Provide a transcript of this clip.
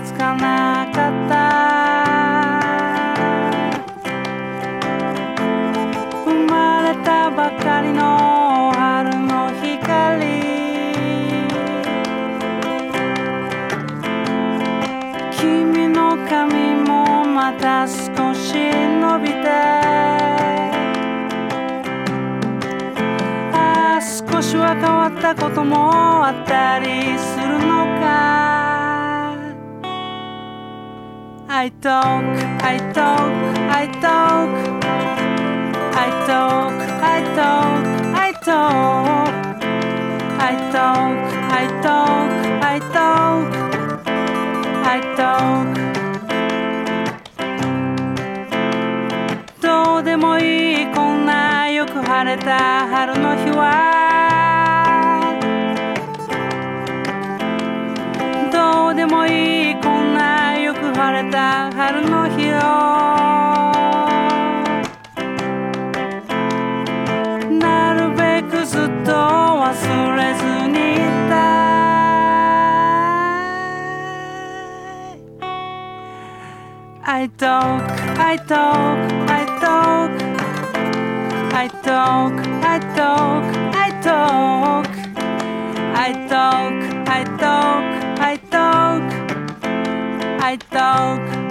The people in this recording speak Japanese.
つかなかった。生まれたばかりの春の光。君の髪もまた少し伸びて。ああ少しは変わったこともあったりするのか。I talk, I talk, I talk I talk, I talk, I talk I talk, I talk, I talk I talk どうでもいいこんなよく晴れた春の日はれた春の日をなるべくずっと忘れずにいたい I talk, I talk, I talk I talk, I talk, I talk I talk, I talk, I thought